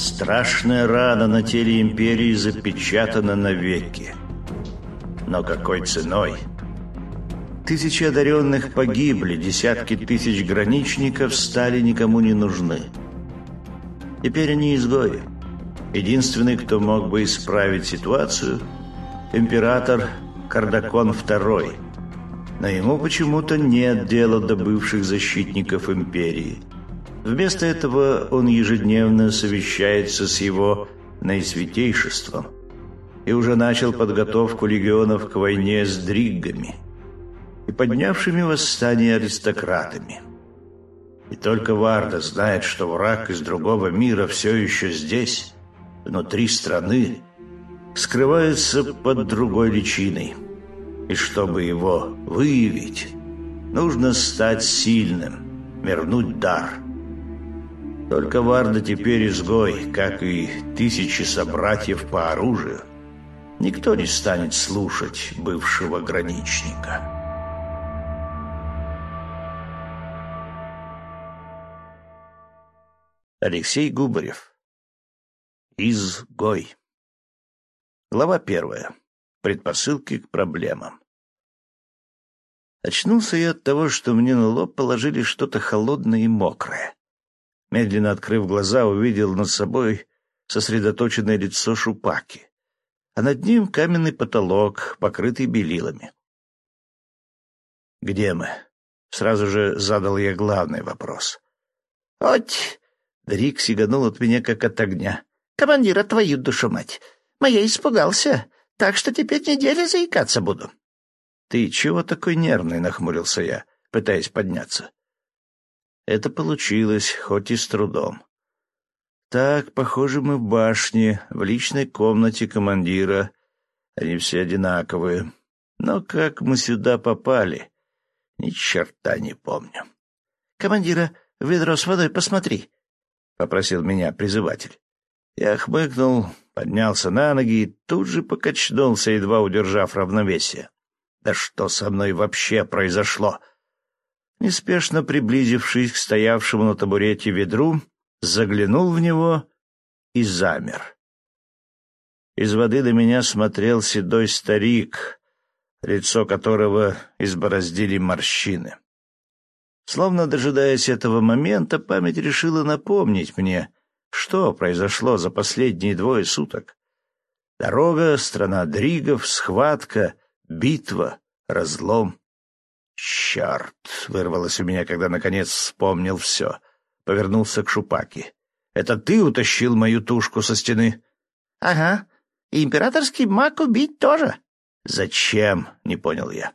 Страшная рана на теле империи запечатана навеки. Но какой ценой? Тысячи одаренных погибли, десятки тысяч граничников стали никому не нужны. Теперь они изгои. Единственный, кто мог бы исправить ситуацию – император Кардакон II. Но ему почему-то нет дела до бывших защитников империи. Вместо этого он ежедневно совещается с его наисвятейшеством и уже начал подготовку легионов к войне с дриггами и поднявшими восстание аристократами. И только Варда знает, что враг из другого мира все еще здесь, внутри страны, скрывается под другой личиной. И чтобы его выявить, нужно стать сильным, вернуть дар. Только Варда теперь изгой, как и тысячи собратьев по оружию. Никто не станет слушать бывшего граничника. Алексей Губарев Изгой Глава первая. Предпосылки к проблемам. Очнулся я от того, что мне на лоб положили что-то холодное и мокрое. Медленно открыв глаза, увидел над собой сосредоточенное лицо Шупаки, а над ним каменный потолок, покрытый белилами. «Где мы?» — сразу же задал я главный вопрос. «Оть!» — Дрик сиганул от меня, как от огня. «Командира, твою душу мать! Моя испугался, так что теперь неделю заикаться буду. — Ты чего такой нервный? — нахмурился я, пытаясь подняться. Это получилось, хоть и с трудом. Так, похоже, мы в башне, в личной комнате командира. Они все одинаковые. Но как мы сюда попали, ни черта не помню. — Командира, ведро с водой посмотри, — попросил меня призыватель. Я хмыкнул, поднялся на ноги и тут же покачнулся, едва удержав равновесие. Да что со мной вообще произошло? Неспешно приблизившись к стоявшему на табурете ведру, заглянул в него и замер. Из воды до меня смотрел седой старик, лицо которого избороздили морщины. Словно дожидаясь этого момента, память решила напомнить мне — что произошло за последние двое суток? Дорога, страна Дригов, схватка, битва, разлом. «Черт!» — вырвалось у меня, когда наконец вспомнил все. Повернулся к Шупаке. «Это ты утащил мою тушку со стены?» «Ага. И императорский маг убить тоже». «Зачем?» — не понял я.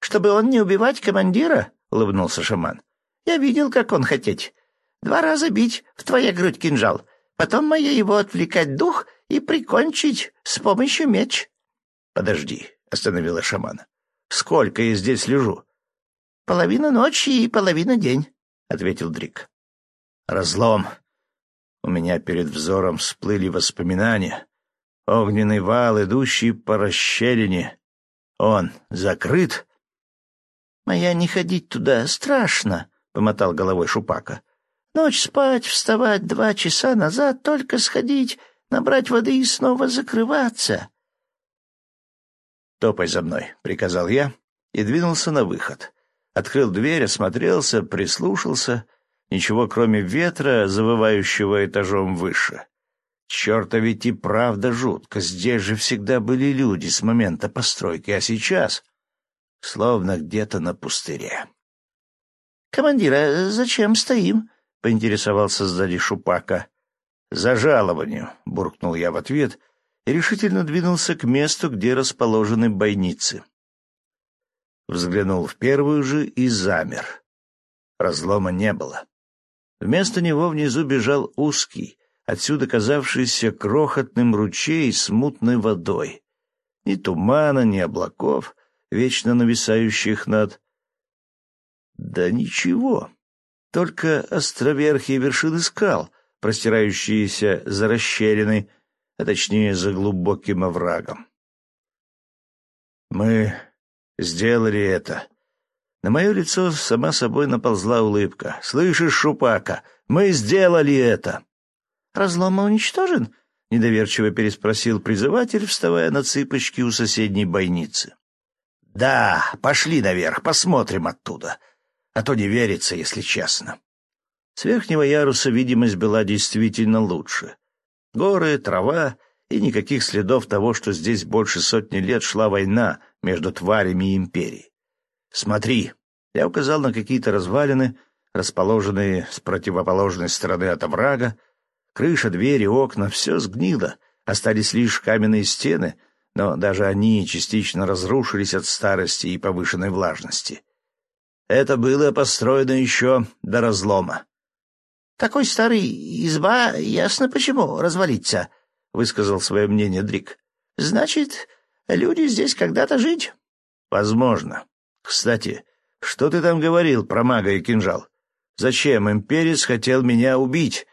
«Чтобы он не убивать командира?» — улыбнулся шаман. «Я видел, как он хотеть. Два раза бить в твоя грудь кинжал, потом моя его отвлекать дух и прикончить с помощью меч. — Подожди, — остановила шамана. — Сколько я здесь лежу? — Половина ночи и половина день, — ответил Дрик. — Разлом. У меня перед взором всплыли воспоминания. Огненный вал, идущий по расщелине. Он закрыт? — Моя не ходить туда страшно, — помотал головой Шупака. Ночь спать, вставать два часа назад, только сходить, набрать воды и снова закрываться. «Топай за мной», — приказал я и двинулся на выход. Открыл дверь, осмотрелся, прислушался. Ничего, кроме ветра, завывающего этажом выше. Черта ведь и правда жутко. Здесь же всегда были люди с момента постройки, а сейчас словно где-то на пустыре. «Командир, а зачем стоим?» — поинтересовался сзади Шупака. «За жалованию», — буркнул я в ответ и решительно двинулся к месту, где расположены бойницы. Взглянул в первую же и замер. Разлома не было. Вместо него внизу бежал узкий, отсюда казавшийся крохотным ручей с мутной водой. Ни тумана, ни облаков, вечно нависающих над... Да ничего только островерхие вершины скал, простирающиеся за расщелиной, а точнее за глубоким оврагом. Мы сделали это. На мое лицо сама собой наползла улыбка. «Слышишь, Шупака, мы сделали это!» разлома уничтожен?» — недоверчиво переспросил призыватель, вставая на цыпочки у соседней бойницы. «Да, пошли наверх, посмотрим оттуда. А то не верится, если честно». С верхнего яруса видимость была действительно лучше. Горы, трава и никаких следов того, что здесь больше сотни лет шла война между тварями и империей. «Смотри!» — я указал на какие-то развалины, расположенные с противоположной стороны от оврага, Крыша, двери, окна — все сгнило, остались лишь каменные стены, но даже они частично разрушились от старости и повышенной влажности. Это было построено еще до разлома. — Такой старый изба, ясно почему, развалиться, — высказал свое мнение Дрик. — Значит, люди здесь когда-то жить? — Возможно. Кстати, что ты там говорил про мага и кинжал? Зачем имперец хотел меня убить?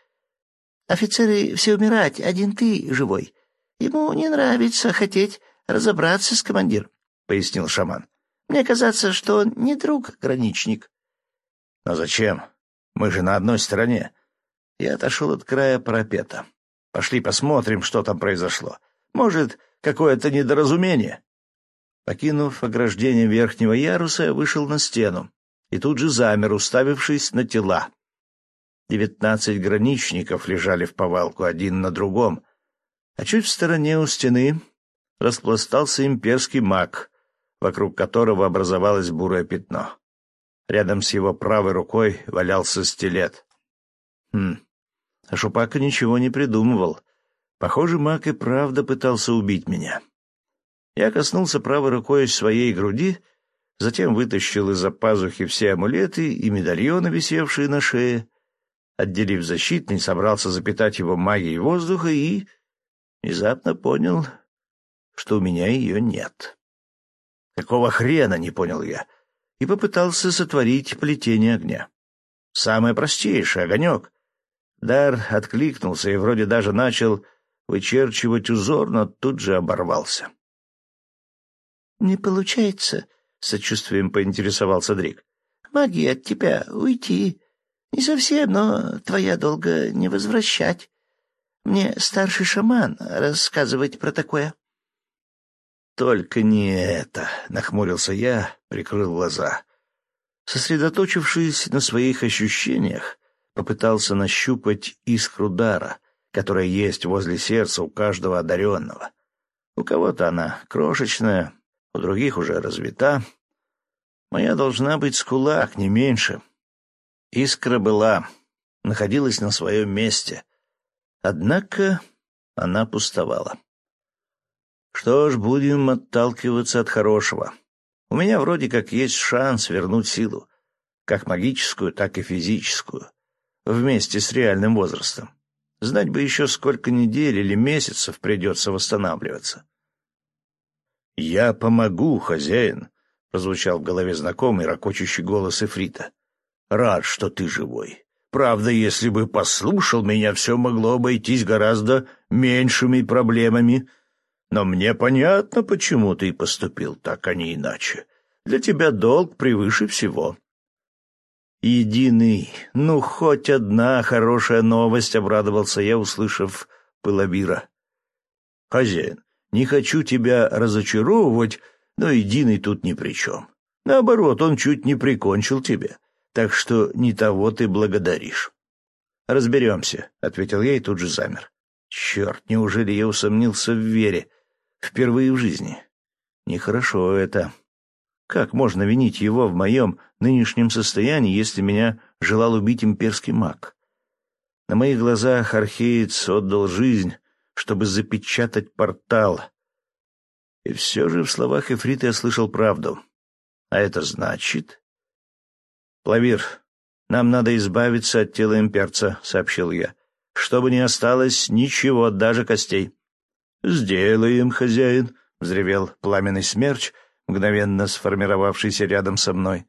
Офицеры все умирать, один ты живой. Ему не нравится хотеть разобраться с командиром, — пояснил шаман. Мне казаться, что он не друг-граничник. — Но зачем? Мы же на одной стороне. Я отошел от края парапета. Пошли посмотрим, что там произошло. Может, какое-то недоразумение. Покинув ограждение верхнего яруса, я вышел на стену и тут же замер, уставившись на тела. Девятнадцать граничников лежали в повалку один на другом, а чуть в стороне у стены распластался имперский маг, вокруг которого образовалось бурое пятно. Рядом с его правой рукой валялся стилет. Хм, а Шупака ничего не придумывал. Похоже, маг и правда пытался убить меня. Я коснулся правой рукой своей груди, затем вытащил из-за пазухи все амулеты и медальоны, висевшие на шее, отделив защитный, собрался запитать его магией воздуха и внезапно понял, что у меня ее нет. Какого хрена, не понял я, и попытался сотворить плетение огня. Самое простейшее — огонек. Дар откликнулся и вроде даже начал вычерчивать узор, но тут же оборвался. — Не получается, — сочувствием поинтересовался Дрик. — Магия от тебя уйти. Не совсем, но твоя долго не возвращать. Мне старший шаман рассказывать про такое. Только не это, нахмурился я, прикрыл глаза. Сосредоточившись на своих ощущениях, попытался нащупать искру дара, которая есть возле сердца у каждого одаренного. У кого-то она крошечная, у других уже развита. Моя должна быть с кулак, не меньше. Искра была, находилась на своем месте. Однако она пустовала. Что ж, будем отталкиваться от хорошего. У меня вроде как есть шанс вернуть силу, как магическую, так и физическую, вместе с реальным возрастом. Знать бы еще, сколько недель или месяцев придется восстанавливаться. «Я помогу, хозяин», — прозвучал в голове знакомый ракочущий голос Эфрита. Рад, что ты живой. Правда, если бы послушал меня, все могло обойтись гораздо меньшими проблемами. Но мне понятно, почему ты поступил так, а не иначе. Для тебя долг превыше всего. Единый, ну, хоть одна хорошая новость, — обрадовался я, услышав пылобира. Хозяин, не хочу тебя разочаровывать, но единый тут ни при чем. Наоборот, он чуть не прикончил тебя так что не того ты благодаришь. «Разберемся», — ответил я и тут же замер. «Черт, неужели я усомнился в вере? Впервые в жизни. Нехорошо это. Как можно винить его в моем нынешнем состоянии, если меня желал убить имперский маг? На моих глазах археец отдал жизнь, чтобы запечатать портал. И все же в словах Эфрита я слышал правду. А это значит... «Плавир, нам надо избавиться от тела имперца», — сообщил я. «Чтобы не осталось ничего, даже костей». «Сделаем, хозяин», — взревел пламенный смерч, мгновенно сформировавшийся рядом со мной.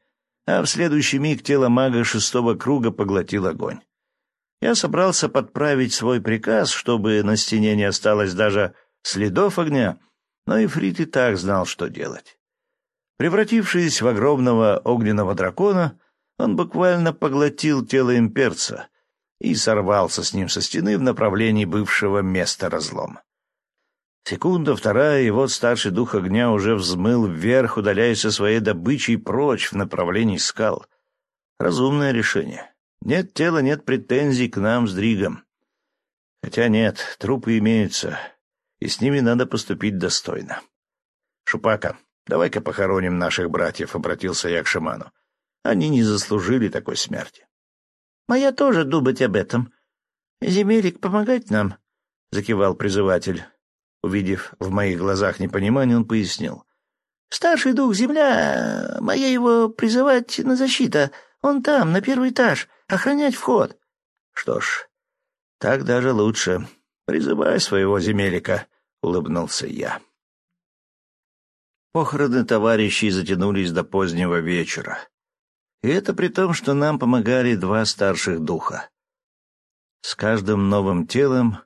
А в следующий миг тело мага шестого круга поглотил огонь. Я собрался подправить свой приказ, чтобы на стене не осталось даже следов огня, но Ифрит и так знал, что делать. Превратившись в огромного огненного дракона, он буквально поглотил тело имперца и сорвался с ним со стены в направлении бывшего места разлома. Секунда, вторая, и вот старший дух огня уже взмыл вверх, удаляясь со своей добычей прочь в направлении скал. Разумное решение. Нет тела, нет претензий к нам с Дригом. Хотя нет, трупы имеются, и с ними надо поступить достойно. «Шупака, давай-ка похороним наших братьев», — обратился я к шаману. «Они не заслужили такой смерти». «Моя тоже думать об этом. Земелик помогать нам», — закивал призыватель. Увидев в моих глазах непонимание, он пояснил. «Старший дух земля, моя его призывать на защита. Он там, на первый этаж, охранять вход». «Что ж, так даже лучше. Призывай своего земелика», — улыбнулся я. Похороны товарищей затянулись до позднего вечера. И это при том, что нам помогали два старших духа. С каждым новым телом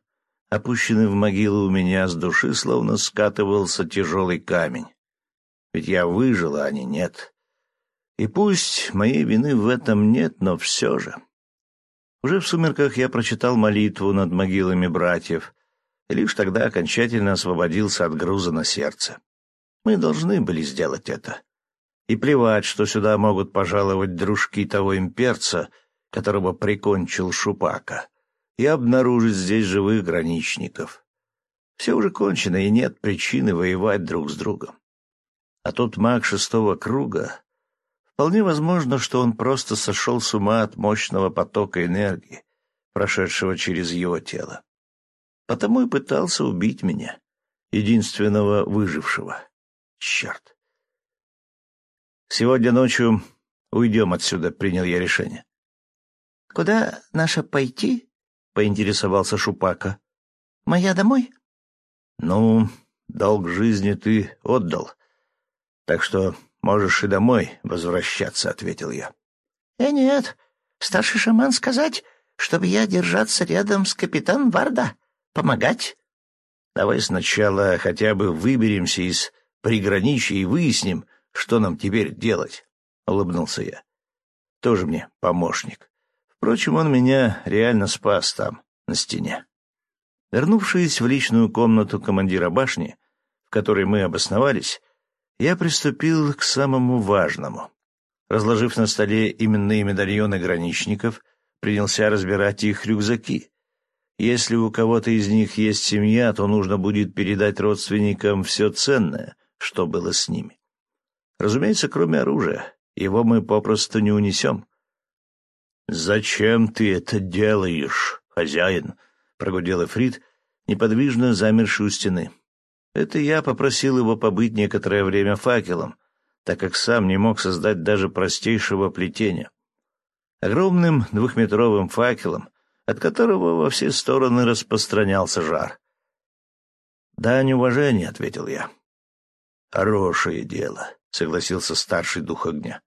опущенный в могилу у меня с души словно скатывался тяжелый камень. Ведь я выжил, а они нет. И пусть моей вины в этом нет, но все же. Уже в сумерках я прочитал молитву над могилами братьев, и лишь тогда окончательно освободился от груза на сердце. Мы должны были сделать это. И плевать, что сюда могут пожаловать дружки того имперца, которого прикончил Шупака и обнаружить здесь живых граничников. Все уже кончено, и нет причины воевать друг с другом. А тот маг шестого круга... Вполне возможно, что он просто сошел с ума от мощного потока энергии, прошедшего через его тело. Потому и пытался убить меня, единственного выжившего. Черт! Сегодня ночью уйдем отсюда, принял я решение. — Куда наша пойти? Поинтересовался Шупака. «Моя домой?» «Ну, долг жизни ты отдал, так что можешь и домой возвращаться», — ответил я. «Э, нет, старший шаман сказать, чтобы я держаться рядом с капитаном Варда, помогать». «Давай сначала хотя бы выберемся из приграничья и выясним, что нам теперь делать», — улыбнулся я. «Тоже мне помощник». Впрочем, он меня реально спас там, на стене. Вернувшись в личную комнату командира башни, в которой мы обосновались, я приступил к самому важному. Разложив на столе именные медальоны граничников, принялся разбирать их рюкзаки. Если у кого-то из них есть семья, то нужно будет передать родственникам все ценное, что было с ними. Разумеется, кроме оружия. Его мы попросту не унесем. «Зачем ты это делаешь, хозяин?» — прогудел Эфрит, неподвижно замерший у стены. Это я попросил его побыть некоторое время факелом, так как сам не мог создать даже простейшего плетения. Огромным двухметровым факелом, от которого во все стороны распространялся жар. «Дань уважения», — ответил я. «Хорошее дело», — согласился старший дух огня.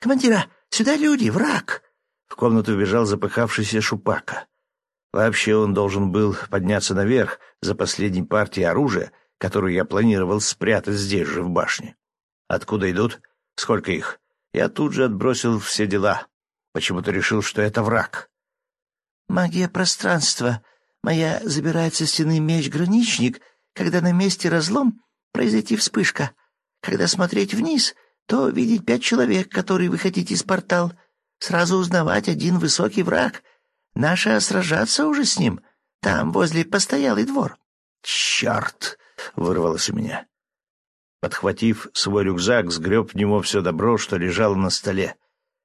«Командира, сюда люди, враг!» В комнату убежал запыхавшийся Шупака. Вообще он должен был подняться наверх за последней партией оружия, которую я планировал спрятать здесь же, в башне. Откуда идут? Сколько их? Я тут же отбросил все дела. Почему-то решил, что это враг. Магия пространства. Моя забирает со стены меч-граничник, когда на месте разлом произойти вспышка. Когда смотреть вниз, то видеть пять человек, которые выходить из портал — Сразу узнавать один высокий враг. Наша сражаться уже с ним. Там, возле постоялый двор. «Черт!» — вырвалось у меня. Подхватив свой рюкзак, сгреб в него все добро, что лежало на столе.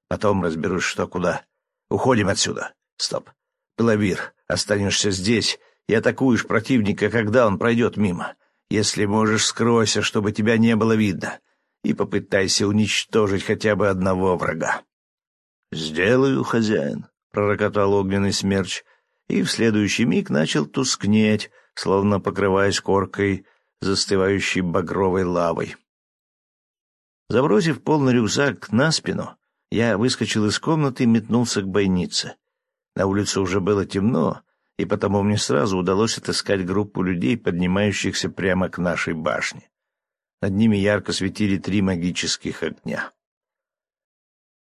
Потом разберусь, что куда. Уходим отсюда. Стоп. Пыловир, останешься здесь и атакуешь противника, когда он пройдет мимо. Если можешь, скройся, чтобы тебя не было видно, и попытайся уничтожить хотя бы одного врага. «Сделаю, хозяин», — пророкотал огненный смерч, и в следующий миг начал тускнеть, словно покрываясь коркой, застывающей багровой лавой. Забросив полный рюкзак на спину, я выскочил из комнаты и метнулся к бойнице. На улице уже было темно, и потому мне сразу удалось отыскать группу людей, поднимающихся прямо к нашей башне. Над ними ярко светили три магических огня.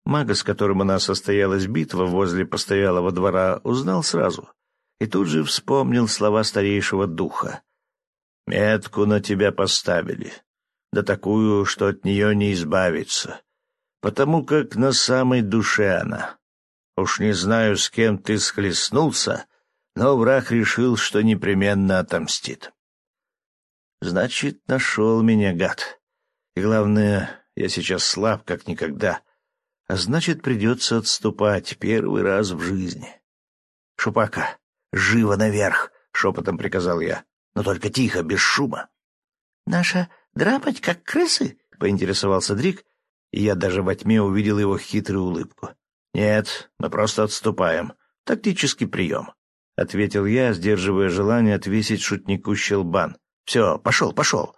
Мага, с которым у нас состоялась битва возле постоялого двора, узнал сразу и тут же вспомнил слова старейшего духа. «Метку на тебя поставили, да такую, что от нее не избавиться, потому как на самой душе она. Уж не знаю, с кем ты схлестнулся, но враг решил, что непременно отомстит». «Значит, нашел меня, гад. И главное, я сейчас слаб, как никогда» а значит, придется отступать первый раз в жизни. — Шупака, живо наверх! — шепотом приказал я. — Но только тихо, без шума. — Наша драпать, как крысы? — поинтересовался Дрик, и я даже во тьме увидел его хитрую улыбку. — Нет, мы просто отступаем. Тактический прием, — ответил я, сдерживая желание отвесить шутнику щелбан. — Все, пошел, пошел.